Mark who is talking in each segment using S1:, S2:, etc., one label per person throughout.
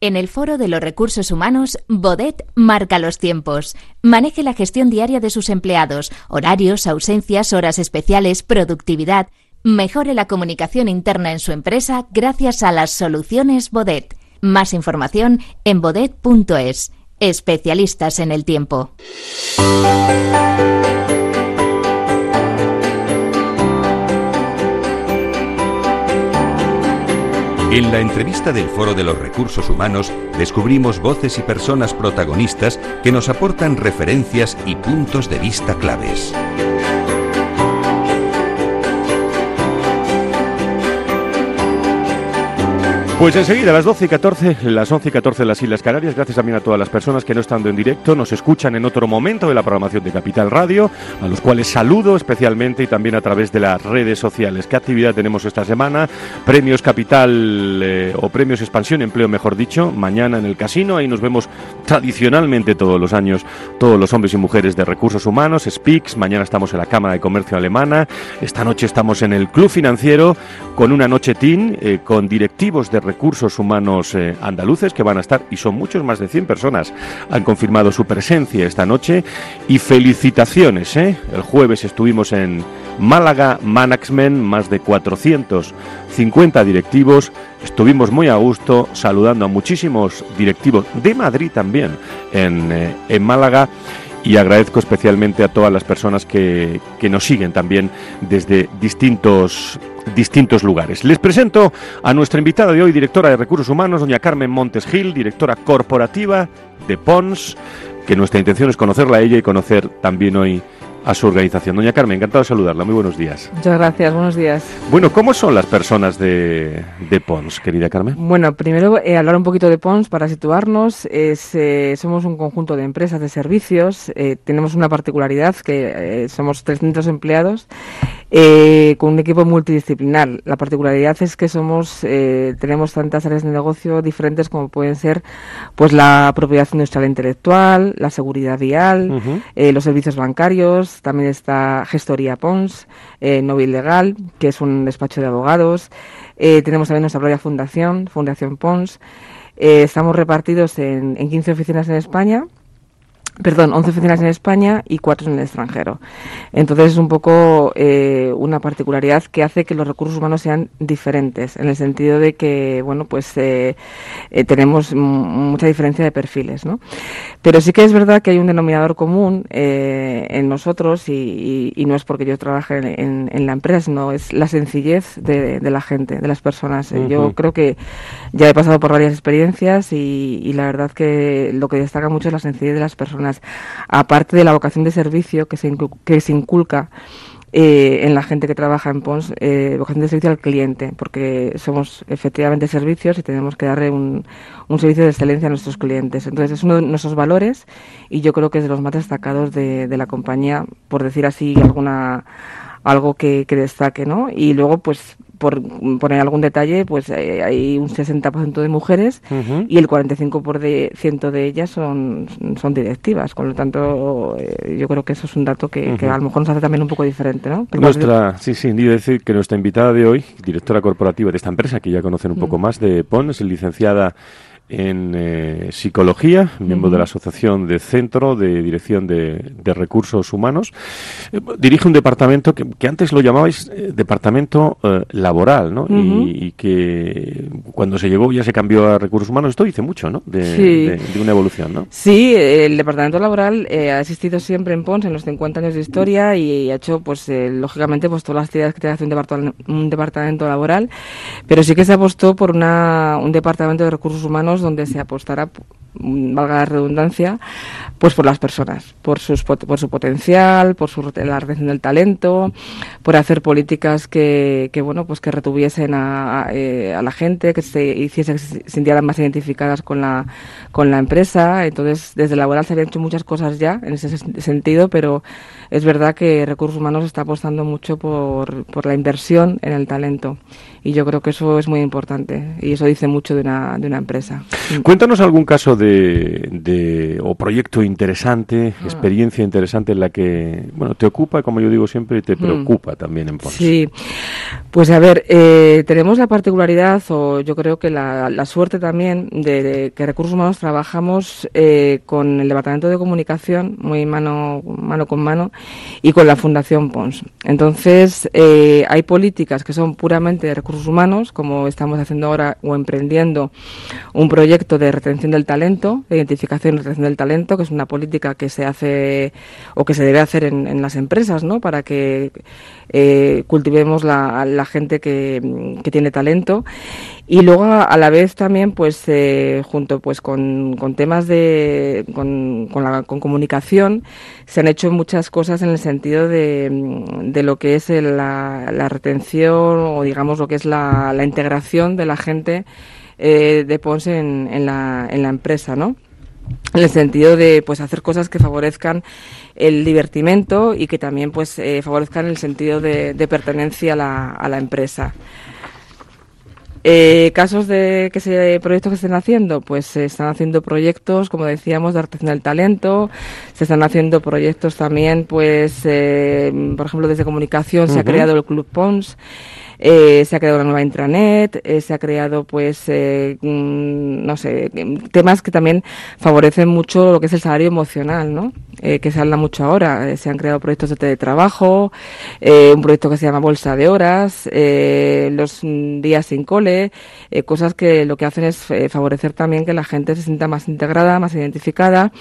S1: En el Foro de los Recursos Humanos, Bodet marca los tiempos. Maneje la gestión diaria de sus empleados, horarios, ausencias, horas especiales, productividad. Mejore la comunicación interna en su empresa gracias a las soluciones Bodet. Más información en bodet.es. Especialistas en el tiempo.
S2: En la entrevista del Foro de los Recursos Humanos descubrimos voces y personas protagonistas que nos aportan referencias y puntos de vista claves.
S3: Pues enseguida, a las 12 y 14, las 11 y 14 de las Islas Canarias, gracias también a todas las personas que no estando en directo nos escuchan en otro momento de la programación de Capital Radio, a los cuales saludo especialmente y también a través de las redes sociales. ¿Qué actividad tenemos esta semana? Premios Capital eh, o Premios Expansión Empleo, mejor dicho, mañana en el casino. Ahí nos vemos tradicionalmente todos los años, todos los hombres y mujeres de recursos humanos, SPICS. Mañana estamos en la Cámara de Comercio Alemana. Esta noche estamos en el Club Financiero con una noche TIN, eh, con directivos de recursos humanos eh, andaluces que van a estar, y son muchos, más de 100 personas, han confirmado su presencia esta noche. Y felicitaciones, ¿eh? El jueves estuvimos en Málaga Management, más de 450 directivos. Estuvimos muy a gusto saludando a muchísimos directivos de Madrid también en, eh, en Málaga y agradezco especialmente a todas las personas que, que, nos siguen también desde distintos, distintos lugares. Les presento a nuestra invitada de hoy, directora de Recursos Humanos, doña Carmen Montes Gil, directora corporativa de PONS, que nuestra intención es conocerla a ella y conocer también hoy a su organización. Doña Carmen, encantado de saludarla. Muy buenos días.
S4: Muchas gracias, buenos días.
S3: Bueno, ¿cómo son las personas de, de PONS, querida Carmen?
S4: Bueno, primero eh, hablar un poquito de PONS para situarnos. Es, eh, somos un conjunto de empresas de servicios. Eh, tenemos una particularidad que eh, somos 300 empleados eh, con un equipo multidisciplinar. La particularidad es que somos eh, tenemos tantas áreas de negocio diferentes como pueden ser pues la propiedad industrial e intelectual, la seguridad vial, uh -huh. eh, los servicios bancarios, también está gestoría PONS, eh, Novil Legal, que es un despacho de abogados. Eh, tenemos también nuestra propia fundación, Fundación PONS. Eh, estamos repartidos en, en 15 oficinas en España perdón, 11 oficinas en España y 4 en el extranjero. Entonces es un poco eh, una particularidad que hace que los recursos humanos sean diferentes, en el sentido de que, bueno, pues eh, eh, tenemos mucha diferencia de perfiles, ¿no? Pero sí que es verdad que hay un denominador común eh, en nosotros y, y, y, no es porque yo trabaje en, en, en, la empresa, sino es la sencillez de, de la gente, de las personas. Uh -huh. Yo creo que ya he pasado por varias experiencias y, y la verdad que lo que destaca mucho es la sencillez de las personas aparte de la vocación de servicio que se, que se inculca eh, en la gente que trabaja en PONS, eh, vocación de servicio al cliente, porque somos efectivamente servicios y tenemos que darle un, un, servicio de excelencia a nuestros clientes. Entonces es uno de nuestros valores y yo creo que es de los más destacados de, la compañía, por decir así alguna algo que, que destaque, ¿no? Y luego, pues, por poner algún detalle, pues eh, hay un 60% de mujeres uh -huh. y el 45% de ellas son, son directivas. Con lo tanto, eh, yo creo que eso es un dato que, uh -huh. que, a lo mejor nos hace también un poco diferente, ¿no?
S3: Pero nuestra, sí, sí, ni decir que nuestra invitada de hoy, directora corporativa de esta empresa, que ya conocen un uh -huh. poco más de PON, es licenciada en eh, psicología, miembro uh -huh. de la Asociación de Centro de Dirección de, de Recursos Humanos. Eh, dirige un departamento que, que antes lo llamabais eh, departamento eh, laboral, ¿no? Uh -huh. y, y, que cuando se llegó ya se cambió a Recursos Humanos. Esto dice mucho, ¿no? De, sí. de, de una evolución, ¿no?
S4: Sí, el departamento laboral ha existido siempre en Pons en los 50 años de historia y ha hecho, pues, lógicamente, pues todas las actividades que que hacer un departamento, un departamento laboral, pero sí que se apostó por una, un departamento de recursos humanos donde se apostará valga la redundancia, pues por las personas, por, sus, por su potencial, por su, la retención del talento, por hacer políticas que, que bueno, pues que retuviesen a, a, eh, la gente, que se hiciesen, que se sintieran más identificadas con la, con la empresa. Entonces, desde laboral se habían hecho muchas cosas ya en ese sentido, pero es verdad que Recursos Humanos está apostando mucho por, por la inversión en el talento. Y yo creo que eso es muy importante y eso dice mucho de una, de una empresa.
S3: Cuéntanos algún caso de, o proyecto interesante, ah. experiencia interesante en la que, bueno, te ocupa, como yo digo siempre, y te mm. preocupa también en Pons.
S4: Sí, pues a ver, eh, tenemos la particularidad, o yo creo que la, suerte también, de, que Recursos Humanos trabajamos eh, con el Departamento de Comunicación, muy mano, mano con mano, y con la Fundación Pons. Entonces, eh, hay políticas que son puramente de recursos humanos, como estamos haciendo ahora o emprendiendo un proyecto de retención del talento, de identificación y retención del talento, que es una política que se hace o que se debe hacer en, las empresas, ¿no? Para que eh, cultivemos la, gente que, tiene talento y luego a la vez también pues eh, junto pues con, temas de con, la, con comunicación se han hecho muchas cosas en el sentido de, de lo que es la, la, retención o digamos lo que es la integración de la gente eh, de Ponce en, en, la, en la empresa no en el sentido de pues hacer cosas que favorezcan el divertimento y que también pues eh, favorezcan el sentido de, de pertenencia a la, a la empresa. Eh, casos de que se proyectos que se estén haciendo, pues se están haciendo proyectos, como decíamos, de artesanía del talento, se están haciendo proyectos también, pues, eh, por ejemplo, desde comunicación se ha creado el Club Pons. Eh, se ha creado una nueva intranet, eh, se ha creado, pues, eh, mm, no sé, temas que también favorecen mucho lo que es el salario emocional, ¿no? que se habla mucho ahora. se han creado proyectos de teletrabajo, un proyecto que se llama Bolsa de Horas, los días sin cole, cosas que lo que hacen es favorecer también que la gente se sienta más integrada, más identificada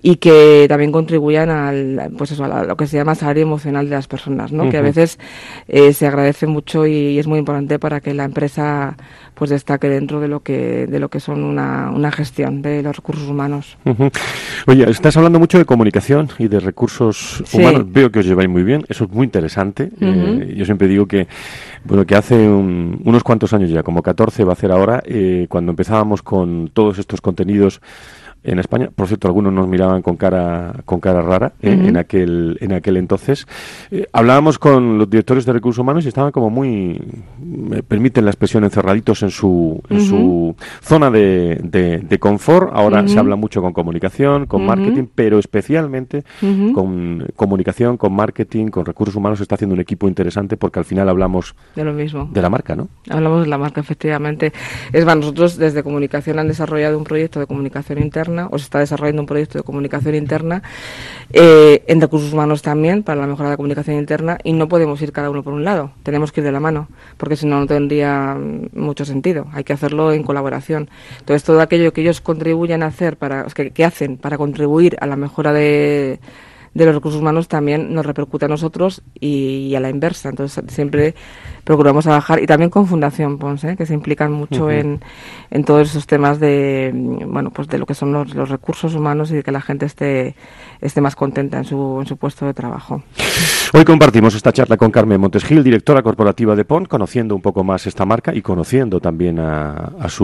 S4: y que también contribuyan al, pues eso, a lo que se llama salario emocional de las personas, ¿no? Que a veces se agradece mucho y y es muy importante para que la empresa pues destaque dentro de lo que de lo que son una, una gestión de los recursos humanos.
S3: Oye, estás hablando mucho de comunicación y de recursos humanos. Veo que os lleváis muy bien. Eso es muy interesante. Eh, yo siempre digo que bueno que hace unos cuantos años ya, como 14 va a ser ahora, eh, cuando empezábamos con todos estos contenidos en España. Por cierto, algunos nos miraban con cara, con cara rara eh, en, aquel, en aquel entonces. Eh, hablábamos con los directores de recursos humanos y estaban como muy, me permiten la expresión, encerraditos en su, en su zona de, de, confort. Ahora se habla mucho con comunicación, con marketing, pero especialmente con comunicación, con marketing, con recursos humanos. Se está haciendo un equipo interesante porque al final hablamos
S4: de lo mismo.
S3: De la marca, ¿no?
S4: Hablamos de la marca, efectivamente. Es más, nosotros desde comunicación han desarrollado un proyecto de comunicación interna o se está desarrollando un proyecto de comunicación interna, eh, en recursos humanos también, para la mejora de la comunicación interna, y no podemos ir cada uno por un lado, tenemos que ir de la mano, porque si no, no tendría mm, mucho sentido, hay que hacerlo en colaboración. Entonces, todo aquello que ellos contribuyan a hacer, para, que hacen para contribuir a la mejora de de los recursos humanos también nos repercute a nosotros y, a la inversa. Entonces siempre procuramos trabajar y también con Fundación Ponce, ¿eh? que se implican mucho en, en, todos esos temas de bueno pues de lo que son los, los, recursos humanos y de que la gente esté esté más contenta en su, en su puesto de trabajo.
S3: Hoy compartimos esta charla con Carmen Montesgil, directora corporativa de PON, conociendo un poco más esta marca y conociendo también a, a su